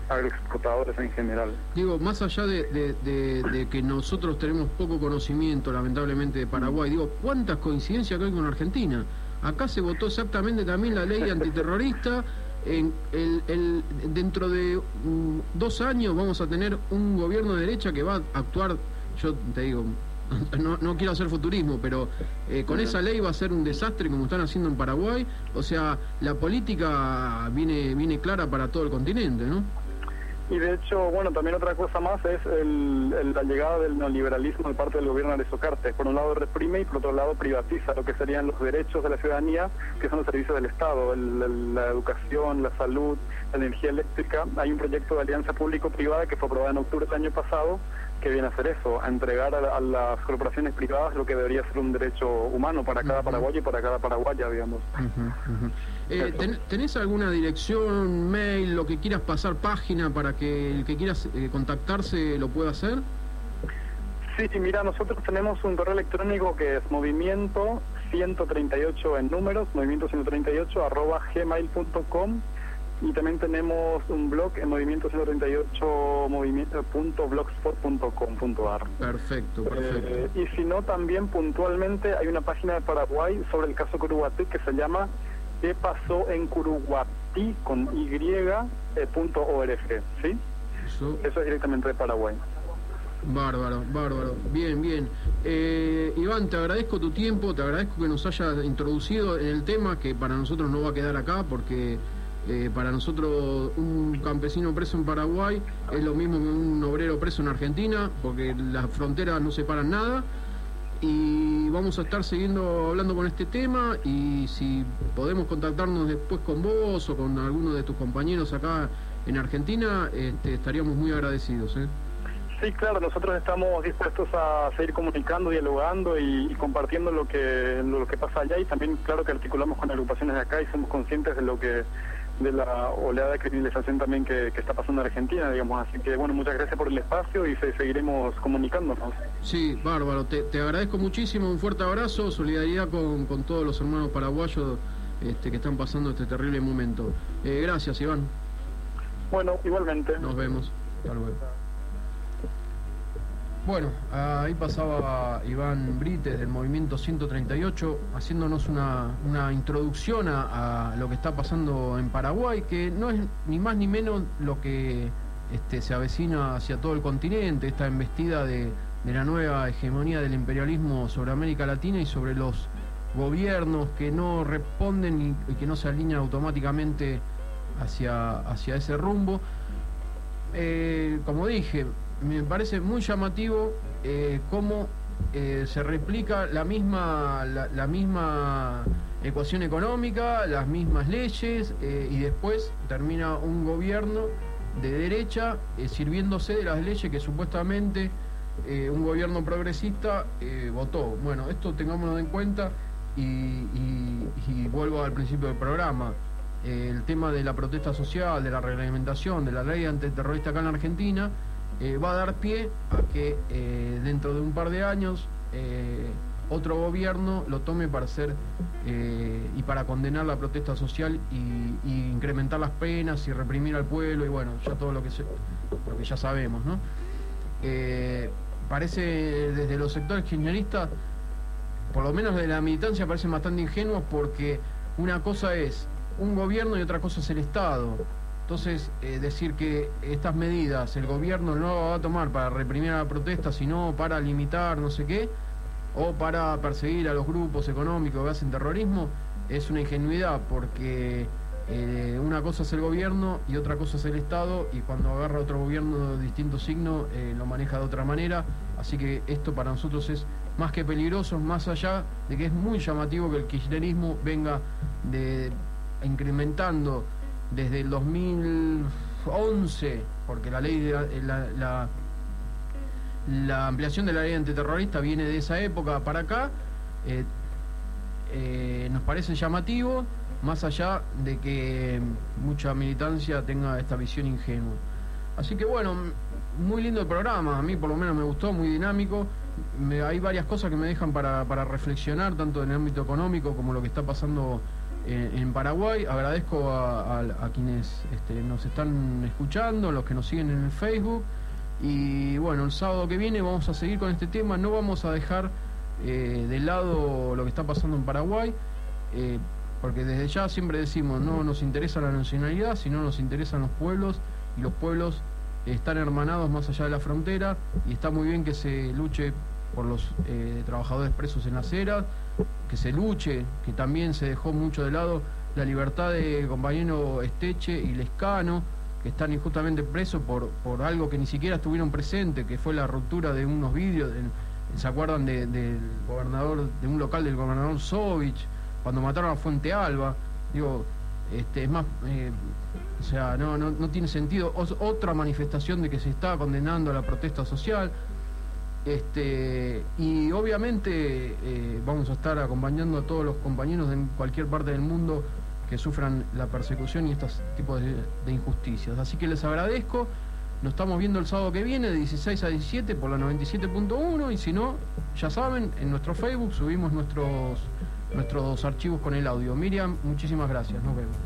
agroexportadores en general. Digo, más allá de, que nosotros tenemos poco conocimiento, lamentablemente, de Paraguay, digo, ¿cuántas coincidencias hay con Argentina? Acá se votó exactamente también la ley antiterrorista. En el, dentro de mm, dos años vamos a tener un gobierno de derecha que va a actuar, yo te digo, [laughs] no, quiero hacer futurismo, pero eh, con esa ley va a ser un desastre como están haciendo en Paraguay. O sea, la política viene, viene clara para todo el continente, ¿no? Y de hecho, bueno, también otra cosa más es la llegada del neoliberalismo de parte del gobierno de Socarte. Por un lado reprime y por otro lado privatiza lo que serían los derechos de la ciudadanía, que son los servicios del Estado, la educación, la salud, la energía eléctrica. Hay un proyecto de alianza público-privada que fue aprobado en octubre del año pasado, que viene a hacer eso, a entregar a, las corporaciones privadas lo que debería ser un derecho humano para cada paraguayo y para cada paraguaya, digamos. Eh, ¿Tenés alguna dirección, mail, lo que quieras pasar página para que el que quieras eh, contactarse lo pueda hacer? Sí, sí, mira, nosotros tenemos un correo electrónico que es movimiento 138 en números, movimiento 138 arroba gmail.com y también tenemos un blog en movimiento 138 movimiento.blogspot.com.ar. Perfecto, perfecto. Eh, y si no, también puntualmente hay una página de Paraguay sobre el caso Curuguatí que se llama ¿Qué pasó en Curuguatí con Y eh, punto org, ¿sí? Eso... es directamente de Paraguay. Bárbaro, bárbaro. Bien, bien. Eh, Iván, te agradezco tu tiempo, te agradezco que nos hayas introducido en el tema, que para nosotros no va a quedar acá porque eh, para nosotros un campesino preso en Paraguay es lo mismo que un obrero preso en Argentina, porque las fronteras no separan nada. Y vamos a estar siguiendo hablando con este tema y si podemos contactarnos después con vos o con alguno de tus compañeros acá en Argentina, este, estaríamos muy agradecidos. ¿eh? Sí, claro, nosotros estamos dispuestos a seguir comunicando, dialogando y, compartiendo lo que, lo que pasa allá y también, claro, que articulamos con agrupaciones de acá y somos conscientes de lo que de la oleada de criminalización también que, está pasando en Argentina, digamos. Así que, bueno, muchas gracias por el espacio y seguiremos comunicándonos. Sí, bárbaro. Te, agradezco muchísimo, un fuerte abrazo, solidaridad con, con todos los hermanos paraguayos este, que están pasando este terrible momento. Eh, gracias, Iván. Bueno, igualmente. Nos vemos. Hasta luego. Bueno, ahí pasaba Iván Brites del Movimiento 138 haciéndonos una, introducción a, lo que está pasando en Paraguay, que no es ni más ni menos lo que este, se avecina hacia todo el continente, esta embestida de, la nueva hegemonía del imperialismo sobre América Latina y sobre los gobiernos que no responden y, que no se alinean automáticamente hacia, hacia ese rumbo. Eh, como dije, me parece muy llamativo eh, cómo eh, se replica la misma, la, misma ecuación económica, las mismas leyes eh, y después termina un gobierno de derecha eh, sirviéndose de las leyes que supuestamente un gobierno progresista votó. Bueno, esto tengámoslo en cuenta y, vuelvo al principio del programa. el tema de la protesta social, de la reglamentación, de la ley antiterrorista acá en Argentina, eh, va a dar pie a que eh, dentro de un par de años eh, otro gobierno lo tome para hacer y para condenar la protesta social y, incrementar las penas y reprimir al pueblo y bueno, ya todo lo que, lo que ya sabemos, ¿no? parece desde los sectores kirchneristas, por lo menos de la militancia, parecen bastante ingenuos porque una cosa es un gobierno y otra cosa es el Estado. Entonces, eh, decir que estas medidas el gobierno no va a tomar para reprimir a la protesta, sino para limitar no sé qué, o para perseguir a los grupos económicos que hacen terrorismo, es una ingenuidad, porque eh, una cosa es el gobierno y otra cosa es el Estado, y cuando agarra otro gobierno de distinto signo, eh, lo maneja de otra manera. Así que esto para nosotros es más que peligroso, más allá de que es muy llamativo que el kirchnerismo venga de incrementando desde el 2011, porque la ley de la, la, ampliación de la ley antiterrorista viene de esa época para acá, eh, eh, nos parece llamativo, más allá de que mucha militancia tenga esta visión ingenua. Así que bueno, muy lindo el programa, a mí por lo menos me gustó, muy dinámico. hay varias cosas que me dejan para, para reflexionar, tanto en el ámbito económico como lo que está pasando en, Paraguay. Agradezco a, quienes este, nos están escuchando, los que nos siguen en el Facebook. Y bueno, el sábado que viene vamos a seguir con este tema. No vamos a dejar eh, de lado lo que está pasando en Paraguay, eh, porque desde ya siempre decimos, no nos interesa la nacionalidad, sino nos interesan los pueblos y los pueblos están hermanados más allá de la frontera y está muy bien que se luche por los eh, trabajadores presos en la acera, que se luche, que también se dejó mucho de lado la libertad de compañero Esteche y Lescano, que están injustamente presos por, por algo que ni siquiera estuvieron presentes, que fue la ruptura de unos vídeos, ¿se acuerdan del gobernador, de un local del gobernador Sovich, cuando mataron a Fuente Alba? Digo, este, es más, eh, o sea, no, no, no tiene sentido. otra manifestación de que se está condenando a la protesta social. Este, y obviamente eh, vamos a estar acompañando a todos los compañeros de cualquier parte del mundo que sufran la persecución y estos tipos de, injusticias. Así que les agradezco. Nos estamos viendo el sábado que viene de 16 a 17 por la 97.1 y si no, ya saben, en nuestro Facebook subimos nuestros, nuestros archivos con el audio. Miriam, muchísimas gracias. Nos vemos.